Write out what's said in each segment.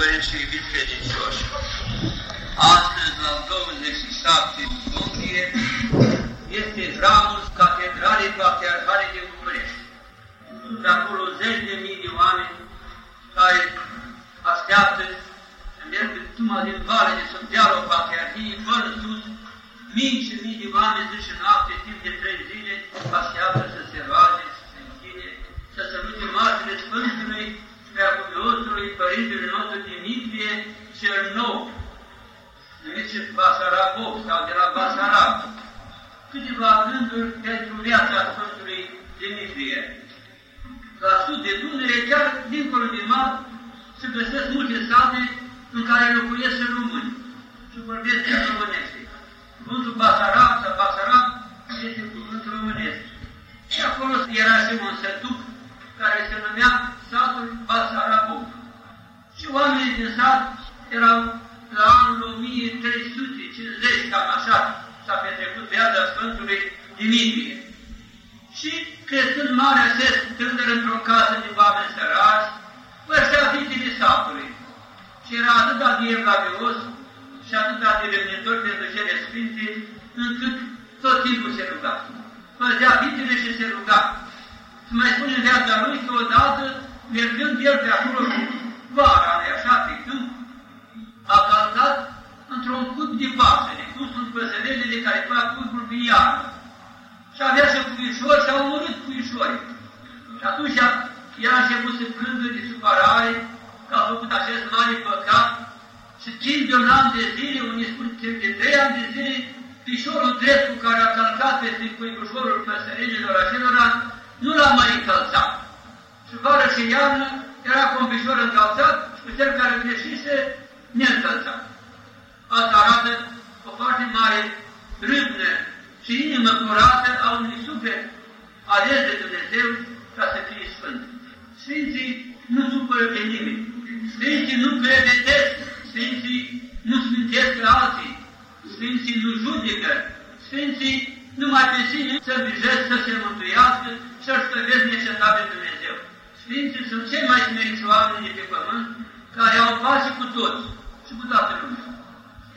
părinți și iubiți credincioși, astăzi, la 27 octombrie, este hramul Catedralei Patriarhale de București. Sunt acolo zeci de mii de oameni care așteaptă să merg tuma din vale de sub dealul Patriarhiei, până sus, mii și mii de oameni zi și noapte, timp de trei zile, așteaptă să se roage, să se închine, să se duce marginile Sfântului Preacuviosului Părintele nostru Dimitrie cel Nou, numit și Basarabov sau de la Basarab. Câteva gânduri pentru viața Sfântului Dimitrie. La sud de Dunăre, chiar dincolo de mar, se găsesc multe sate în care locuiesc români și vorbesc în românește. Cuvântul Basarab sau Basarab este cuvântul românesc. Și acolo era și un sătuc care se numea satul Basarabov. Și oamenii din sat erau la anul 1350, cam așa, s-a petrecut viața Sfântului Dimitrie. Și crescând mare acest tânăr într-o casă de oameni săraci, pășea vitele satului. Și era atât de evlavios și atât de revenitor pentru cele sfinte, încât tot timpul se ruga. Păzea vitele și se ruga. Se mai spune în viața lui că odată, mergând el pe acolo cu vara, așa, pe câmp, a calcat într-un cup de pasăre, cum sunt păsărele de care fac cuibul pe iarnă. Și avea și puișori și au murit puișori. Și atunci el a început să plângă de supărare că a făcut acest mare păcat și timp de un an de zile, unii spun timp de trei ani de zile, pișorul drept cu care a calcat peste cuibușorul păsărilor acelora, nu l-a mai încălțat. Și vară și iarnă era cu un pișor încălțat și cu cel care greșise neîncălțat. Asta arată o foarte mare râvnă și inimă curată a unui suflet ales de Dumnezeu ca să fie sfânt. Sfinții nu supără pe nimeni. Sfinții nu credetesc. Sfinții nu sfintesc pe alții. Sfinții nu judecă. Sfinții numai pe sine să vizesc să se mântuiască și să-și stăvesc necetat pe Dumnezeu. Sfinții sunt cei mai smeriți oameni de pe pământ care au pace cu toți și cu toată lumea.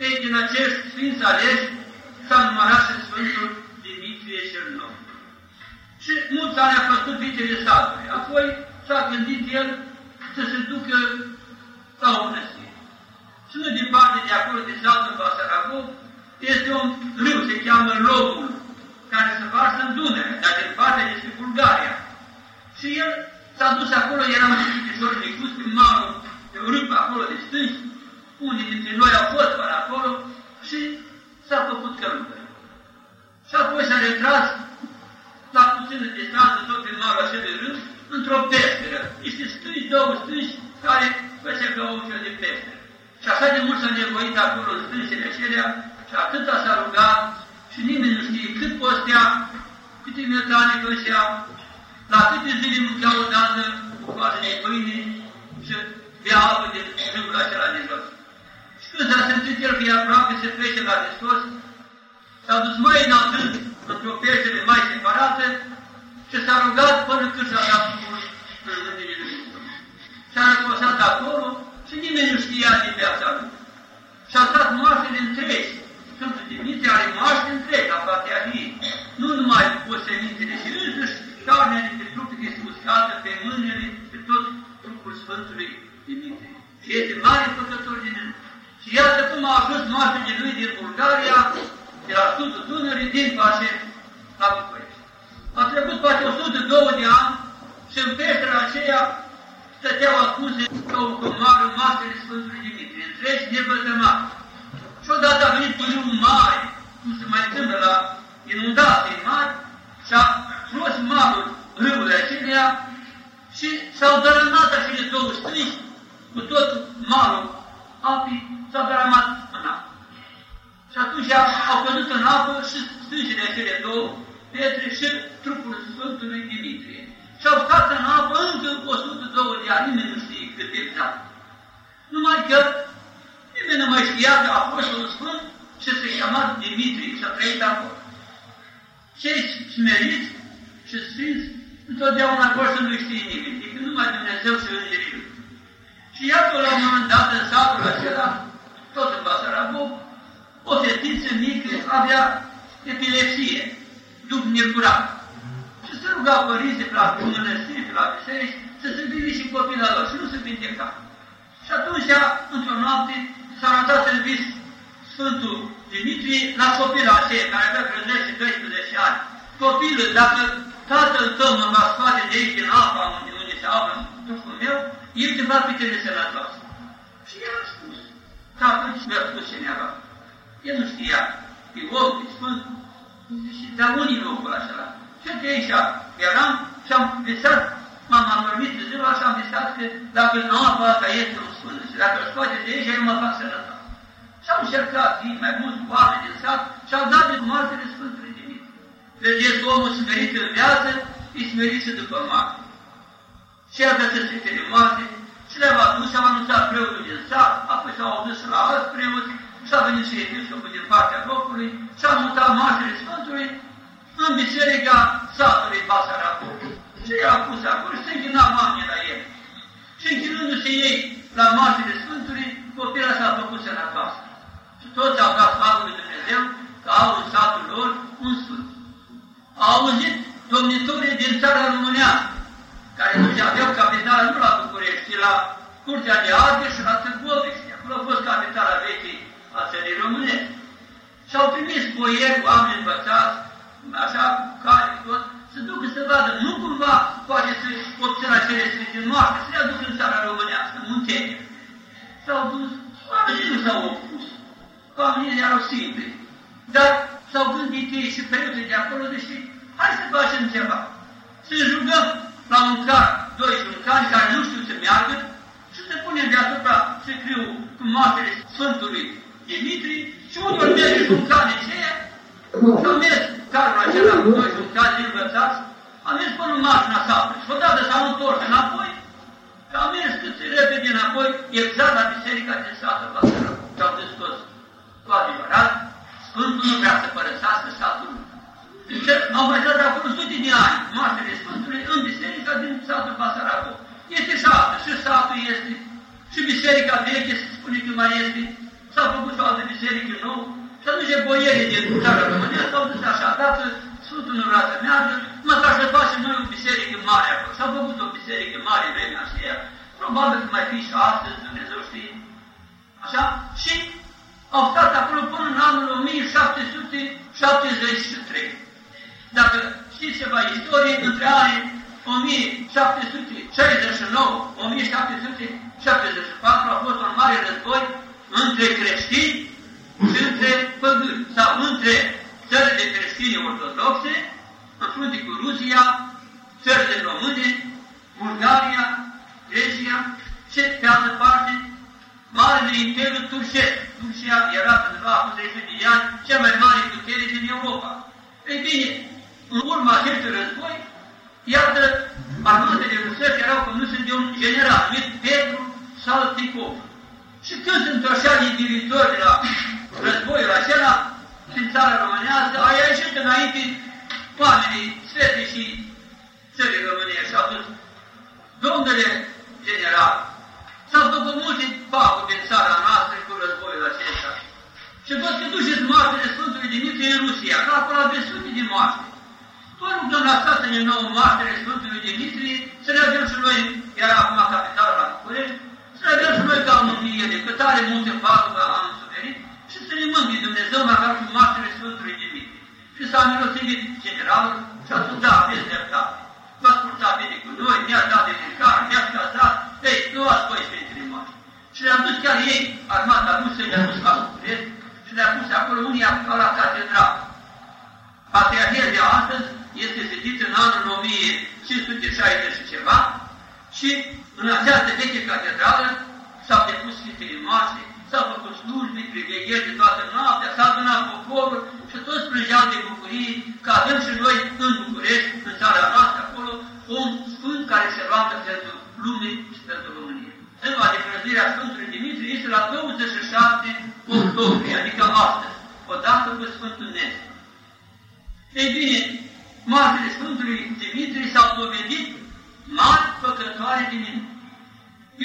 Ei, din acești sfinți aleși s-a numărat și Sfântul Dimitrie cel Nou. Și mulți ani a făcut vitele satului. Apoi s-a gândit el să se ducă la o mănăstire. Și nu departe de acolo, de satul Basarabov, este un râu, se cheamă Lobul, care se varsă în Dunăre, dar din partea despre Bulgaria. Și el s-a dus acolo, era un picior micuț prin malul, de o râpă acolo de stânci, unii dintre noi au fost până acolo și s-a făcut călugări. Și apoi s-a retras la puțină distanță, tot prin malul acelui râu, într-o peșteră. Niște stânci, două stânci, care făcea ca o fel de peșteră. Și așa de mult s-a nevoit acolo în stâncile acelea și atâta s-a rugat și nimeni nu știe cât postea, câte metane făcea, la câte zile mâncea odată cu față de pâine și bea apă din râul acela de jos. Și când s-a simțit el că e aproape se trece la Hristos, s-a dus mai înaltând într-o peștere mai separată și s-a rugat până când s-a dat Duhul în mâinile lui Hristos. S-a răposat acolo și nimeni nu știa de viața lui. Și a stat moaștele întregi. Sfântul Dimitrie are moaște întregi la Patriarhie. Nu numai cu semințele și însuși carnea de pe trupul este uscată pe mâinile, pe tot trupul Sfântului Dimitrie. Și este mare făcător din el. Și iată cum a ajuns moaștele lui din Bulgaria, de la sudul Dunării, din Pașe, la București. A trecut poate 102 de ani și în peștera aceea stăteau acuse ca un comar în masele Sfântului Dimitrie, întregi nevăzămat. Și odată a venit un râu mare, cum se mai întâmplă la inundații mari, și a flos malul râului acelea și s-au dărâmat acele două stânci cu tot malul apii, s-au dărâmat în apă. Și atunci au căzut în apă și stâncile acele două pietre și trupul Sfântului Dimitrie. Și au stat în apă încă 102 de ani, nimeni nu știe cât exact. Numai că nimeni nu mai știa că a fost un Sfânt și se chema Dimitrie și a trăit acolo. Cei smeriți și sfinți întotdeauna vor să nu știe nimeni, decât numai Dumnezeu și Îngerii Lui. Și Și iată la un moment dat în satul acela, tot în Basarabov, o fetiță mică avea epilepsie, după necurat. Și se ruga părinții pe la mănăstiri, pe la biserici, să se vinde și copila lor și nu se vindeca. Și atunci, într-o noapte, s-a arătat în vis Sfântul Dimitrie la copila aceea, care avea vreo 10-12 ani. Copilul, dacă tatăl tău mă va scoate de aici, din apa unde, unde se află trupul meu, el te va fi de sănătoasă. Și el a spus. Tatăl mi-a spus ce ne-a El nu știa. E om, e sfânt. Și de unii locul acela. Și de aici eram și am visat, m-am adormit de ziua și am visat că dacă în apa asta este un sfânt și dacă îl scoate de aici, eu mă fac sănătos. Și au încercat din mai mulți oameni din sat și au dat de moartele Sfântului Dimitrie. Vedeți, omul smerit în viață, e smerit și după moarte. Și a găsit Sfintele moarte și le-au adus și au anunțat preotul din sat, apoi s-au adus la alți preoți și a venit și episcopul din partea locului și a mutat moartele Sfântului în biserica satului Basarabul. Și i-au pus acolo și se închina oamenii la el. Și închinându-se ei la moartele Sfântului, copila s-a făcut sănătoasă. Și toți au dat slavă lui Dumnezeu că au în satul lor un sfânt. Au auzit domnitorii din țara românească, care nu aveau capitală nu la București, ci la Curtea de Arte și la Târgoviște. Acolo a fost capitala vechii a țării românești. Și au trimis boieri, oameni învățați, așa, care tot, să ducă să vadă, nu cumva poate să obțină acele sfinte noastre, să le aducă în țara românească, în Muntenie. S-au dus, oamenii nu s-au opus, oamenii erau simpli, dar s-au gândit ei și preoții de acolo, deși hai să facem ceva, să rugăm la un car, doi juncani care nu știu să meargă și să punem deasupra scriu cu moartele Sfântului Dimitri și unul merge juncanii aceia și au mers carul acela cu doi juncani învățați, a mers până în mașina satului și odată s-au întors înapoi. Și au mers cât se repede înapoi, exact la biserica din satul la Sărău. Și au zis toți, cu adevărat, Sfântul nu vrea să părăsească satul. Deci au mai stat acolo sute de ani, moaștele Sfântului, în biserica din satul Basarabov. Este și altă, și satul este, și biserica veche, se spune că mai este, s-a făcut și o altă biserică nouă, și atunci boierii din țara România s-au zis așa, dacă Sfântul nu vrea să meargă, măcar să facem noi o biserică mare acolo. S-a făcut o biserică mare vremea aceea, probabil că mai fi și astăzi, Dumnezeu știe. Așa? Și au stat acolo până în anul 1773. Dacă știți ceva istorie, între anii 1769-1774 a fost un mare război între creștini și între păgâni, sau între țările creștine ortodoxe, în frunte cu Rusia, țările române, Bulgaria, Grecia și, pe altă parte, Marele Imperiu Turcesc. Turcia era cândva cu 300 de ani cea mai mare putere din Europa. Ei bine, în urma acestui război, iată, armatele rusești erau conduse de un general numit Petru Saltikov. Și când sunt așa indiritori de la războiul acela, în țara românească, a ieșit înainte oamenii sfete și țării românești și au spus, domnule general, s-au făcut multe pagube în țara noastră cu războiul acesta. Și văd că duceți moartele Sfântului Dimitrie în Rusia, că acolo aveți sute de moarte. Vă rugăm la stat din nou moartele Sfântului Dimitrie, să ne avem și noi, era acum capitalul la București, să ne avem și noi ca în mângâiere, că tare multe pagube am suferit, și să ne mângâie Dumnezeu măcar cu moartele Sfântului Dimitrie. Și s-a milosit generalul și a spus, da, aveți dreptate. V-ați purtat bine cu noi, ne-ați dat de mâncare, ne-ați cazat, ei, nu ați voi Sfintele Moaște. Și le-a dus chiar ei, armata rusă, le-a dus la București și le-a pus acolo, unii au la catedrală. Patriarhia de astăzi este zidită în anul 1560 și ceva și în această veche catedrală s-au depus Sfintele Moaște, s-au făcut slujbe, privegheri de toată noaptea, s-a adunat poporul și toți plângeau de bucurie că avem și noi în București, în țara noastră, acolo, un sfânt care se roagă pentru lume și pentru România. Ziua de prăzirea Sfântului Dimitrie este la 27 octombrie, adică astăzi, odată cu Sfântul Nestor. Ei bine, moartele Sfântului Dimitrie s-au dovedit mari făcătoare de minuni.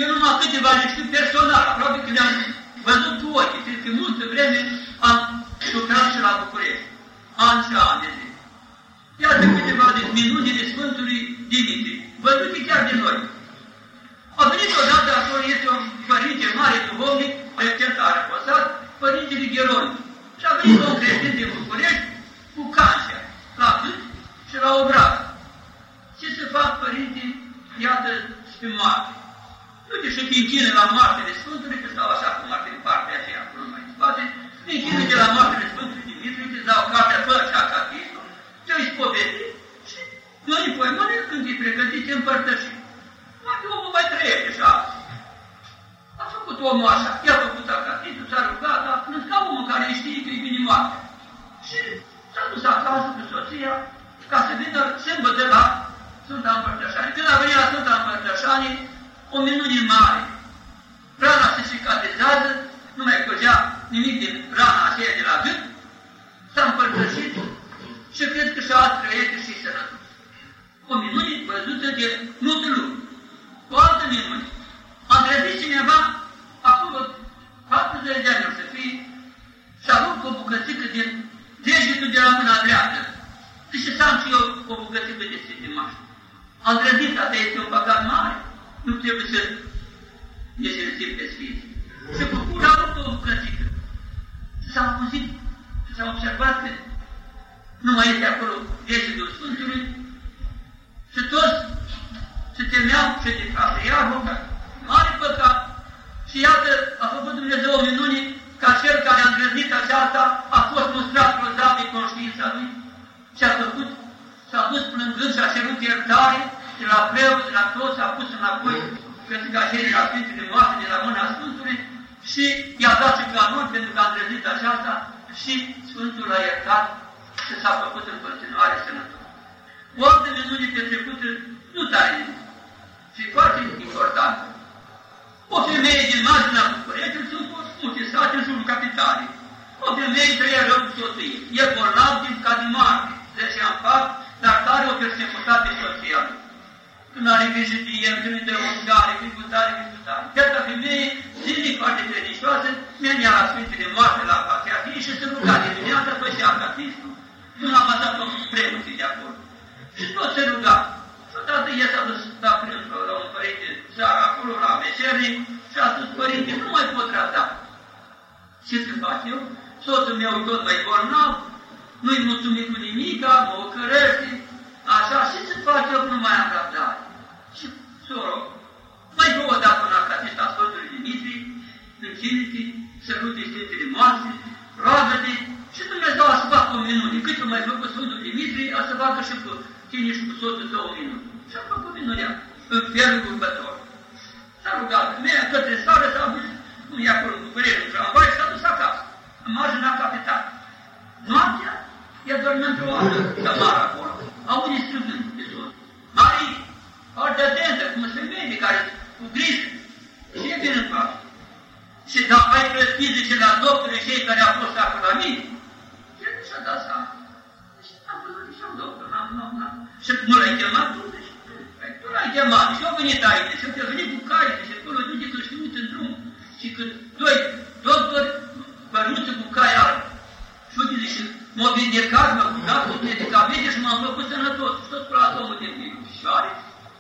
Eu numai câteva le știu personal, aproape că le-am văzut cu ochii, pentru că multă vreme am lucrat și la București, ani și ani de zi. Iată câteva de minunile Sfântului Dimitri, văzute chiar de noi. A venit odată acolo, este un părinte mare duhovnic, receptare posat, părintele Gheroni. Și a venit un creștin din București cu cancer, la gât și la obraz. Ce să fac, părinte, iată, și moarte. Uite și te închine la moartele Sfântului, că stau așa cu moarte în partea aceea, acolo mai în spate, te închine de la moartele Sfântului Dimitru, te dau cartea fără și acatistul, te îi spovedi și noi în poimâne, când îi pregătit, te împărtășim. Poate omul mai trăiește și azi. A făcut omul așa, i-a făcut acatistul, s-a rugat, dar plâns ca omul care știe că e bine moarte. Și s-a dus acasă cu soția, ca să vină sâmbătă la Sfânta Împărtășanie. Când a venit la Sfânta Împărtășanie, o minune mare. Rana se cicatrizează, nu mai curgea nimic din rana aceea de la gât, s-a împărtășit și cred că și-a trăit și sănătos. O minune văzută de multă lume. O altă minune. A trezit cineva, acolo 40 de ani o să fie, și-a rupt o bucățică din degetul de la mâna dreaptă. Și să am și eu o bucățică de sfântimaș. Am trezit, asta este un păcat mare nu trebuie să ne simțim pe Sfinți. Și cu cura rupt o bucățică. Și s-a auzit și s-a observat că nu mai este acolo degetul Sfântului și toți se temeau și de patriarhul, mare păcat. Și iată, a făcut Dumnezeu o minune ca cel care a îndrăznit aceasta a fost mustrat grozav de conștiința lui și a făcut, s-a dus plângând și a cerut iertare și la preot, la toți, a pus înapoi cățigajele la Sfintele Moarte de la mâna Sfântului și i-a dat și canon pentru că a îndrăznit aceasta și Sfântul l-a iertat și s-a făcut în continuare sănătos. O altă minune petrecută nu tare și foarte importantă. O femeie din marginea Bucureștiului sunt multe sate în jurul capitalei. O femeie trăia rău cu soție. E bolnav din ca de moarte, deci am fapt, dar tare o persecutate soția lui când are grijă de el, când îi dă mâncare, când cu tare, când cu tare. Iată femeie zilnic foarte credincioasă, mergea la Sfintele Moarte, la Patriarhie și se ruga dimineața, făcea catistul, nu l-a dat pe preoții de acolo. Și tot se ruga. Și odată el s-a dus la, la un părinte seara acolo, la mesernic, și a spus, părinte, nu mai pot trata. Ce să fac eu? Soțul meu tot mai bolnav, nu-i mulțumit cu nimica, mă ocărăște, așa, și să fac eu nu mai am răbdare și soră, mai două dată în acatista Sfântului Dimitri, închinite, sărute Sfântele Moase, roagă-te și Dumnezeu a să facă o minune. Cât mai făcut Sfântul Dimitri, a să facă și cu ti nič mu sote to ovino. Pa povino ja, pjeru gurbeto. Sa rugat, me ja kad se sada sa mi, no ja kur gurbeto, a baš sad sa kas. A može na kapita. Mafija, ja dormem tu ona, da mara. Vindecat, m-au dat cu medicamente și m-am făcut sănătos. Și tot cu la domnul de picioare,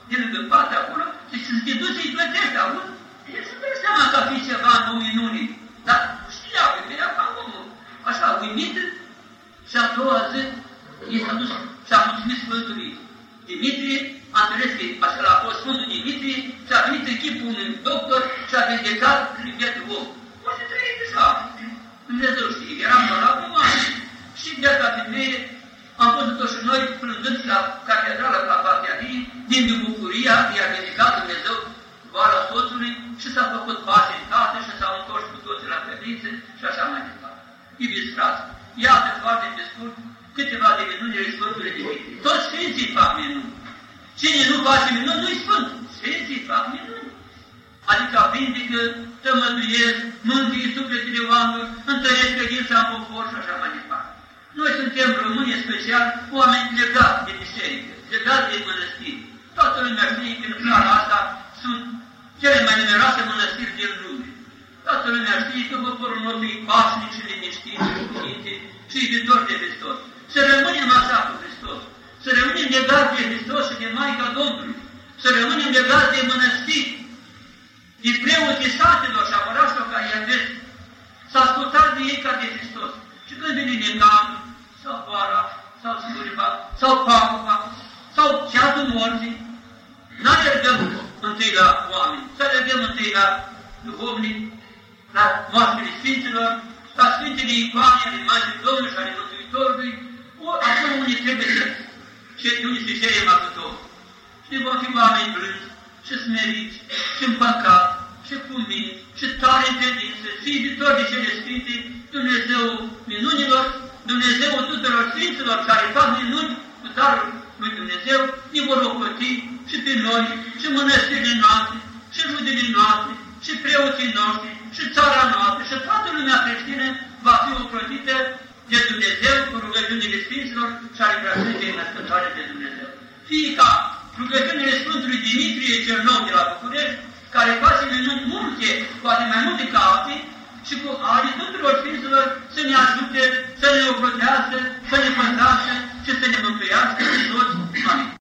de lângă parte acolo, și să te duci să-i plătești, auzi? El să dă seama că fi ceva în lumii dar știa că era ca omul, așa, uimită, și a doua zi, i s-a dus și a mulțumit Sfântului Dimitrie, a înțeles că așa a fost Sfântul Dimitrie, și a venit în chipul unui doctor și a vindecat bietul om. Poate trăiește așa, Dumnezeu știe, eram la cu mare. Și de asta femeie am văzut-o și noi plângând la catedrală la Patriarhie, din bucuria, i-a ridicat Dumnezeu vara soțului și s-a făcut pași în casă și s-au întors cu toții la credință și așa mai departe. Iubiți frate, iată foarte pe scurt câteva de minunile Sfântului Dimitrie. Toți Sfinții fac minuni. Cine nu face minuni, nu-i Sfânt. Sfinții fac minuni. Adică vindică, tămăduiesc, mângâie sufletele oamenilor, întăresc credința în popor și așa mai departe. Noi suntem români, în special, oameni legați de biserică, legați de mănăstiri. Toată lumea știe că în țara asta sunt cele mai numeroase mănăstiri din lume. Toată lumea știe că poporul nostru e pașnic și liniștit și cuvinte și iubitor de Hristos. Să rămânem așa cu Hristos. Să rămânem legați de Hristos și de Maica Domnului. Să rămânem legați de mănăstiri, de preoții satelor și apărașilor care i-a să ascultați de ei ca de Hristos. Și când vine neganul, sau vara, sau slujba, sau pacuba, sau ceasul morții, nu alergăm întâi la oameni, să alergăm întâi la duhovnici, la moaștele Sfinților, la Sfintele Icoane ale Maicii Domnului și ale Mântuitorului, acolo unde trebuie să și unde se cerem ajutor. Și vom fi oameni blânzi și smeriți și împăcat și cuminți și tare în credință și iubitor de cele Sfinte, Dumnezeu minunilor, Dumnezeu tuturor Sfinților care fac minuni cu darul lui Dumnezeu, ne vor locoti și pe noi, și mănăstirile noastre, și rudele noastre, și preoții noștri, și țara noastră, și toată lumea creștină va fi ocrotită de Dumnezeu cu rugăciunile Sfinților și ale preasfântei născătoare de Dumnezeu. Fie ca rugăciunile Sfântului Dimitrie cel Nou de la București, care face minuni multe, poate mai multe ca alții, și cu ale Sfântilor Sfinților să ne ajute, să ne ocrotească, să ne păzească și să ne mântuiască pe toți. Amin.